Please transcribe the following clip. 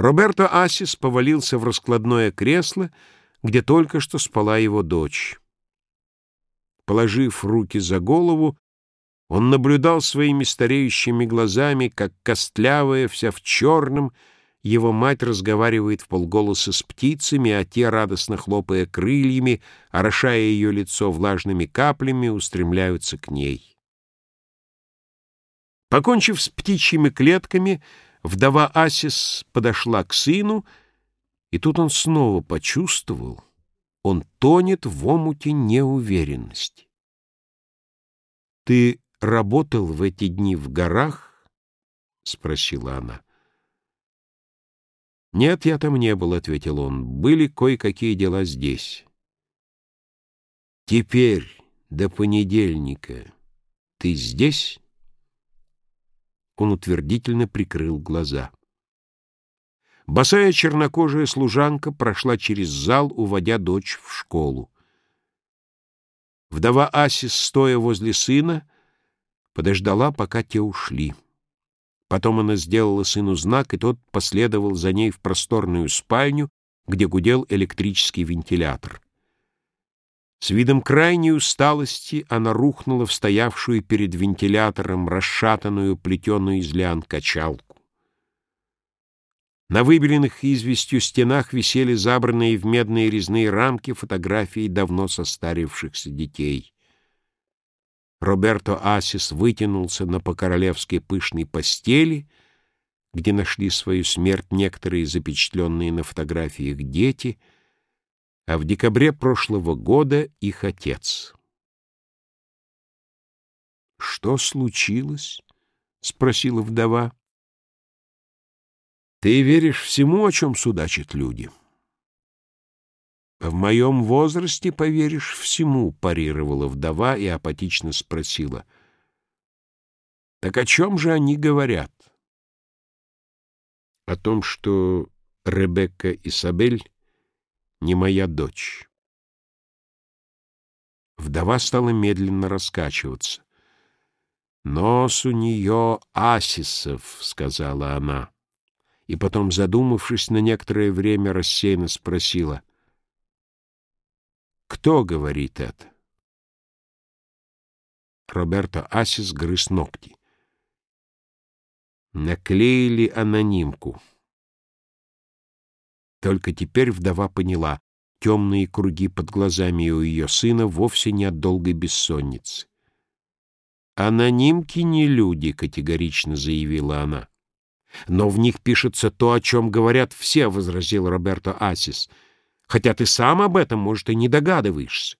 Роберто Асис повалился в раскладное кресло, где только что спала его дочь. Положив руки за голову, он наблюдал своими стареющими глазами, как костлявая, вся в черном, его мать разговаривает в полголоса с птицами, а те, радостно хлопая крыльями, орошая ее лицо влажными каплями, устремляются к ней. Покончив с птичьими клетками, вдова Асис подошла к сыну, и тут он снова почувствовал, он тонет в омуте неуверенности. «Ты работал в эти дни в горах?» — спросила она. «Нет, я там не был», — ответил он. «Были кое-какие дела здесь». «Теперь, до понедельника, ты здесь?» Он утвердительно прикрыл глаза. Босая чернокожая служанка прошла через зал, уводя дочь в школу. Вдова Асис, стоя возле сына, подождала, пока те ушли. Потом она сделала сыну знак, и тот последовал за ней в просторную спальню, где гудел электрический вентилятор. С видом крайней усталости она рухнула в стоявшую перед вентилятором расшатанную плетеную из лиан качалку. На выбеленных известью стенах висели забранные в медные резные рамки фотографии давно состарившихся детей. Роберто Асис вытянулся на по-королевской пышной постели, где нашли свою смерть некоторые запечатленные на фотографиях дети, а в декабре прошлого года их отец. «Что случилось?» — спросила вдова. «Ты веришь всему, о чем судачат люди?» «В моем возрасте поверишь всему», — парировала вдова и апатично спросила. «Так о чем же они говорят?» «О том, что Ребекка Исабель не моя дочь». Вдова стала медленно раскачиваться. «Нос у нее асисов», — сказала она. И потом, задумавшись на некоторое время, рассеянно спросила — кто говорит это? Роберто Асис грыз ногти. Наклеили анонимку. Только теперь вдова поняла, темные круги под глазами у ее сына вовсе не от долгой бессонницы. «Анонимки не люди», — категорично заявила она. «Но в них пишется то, о чем говорят все», — возразил Роберто Асис хотя ты сам об этом, может, и не догадываешься.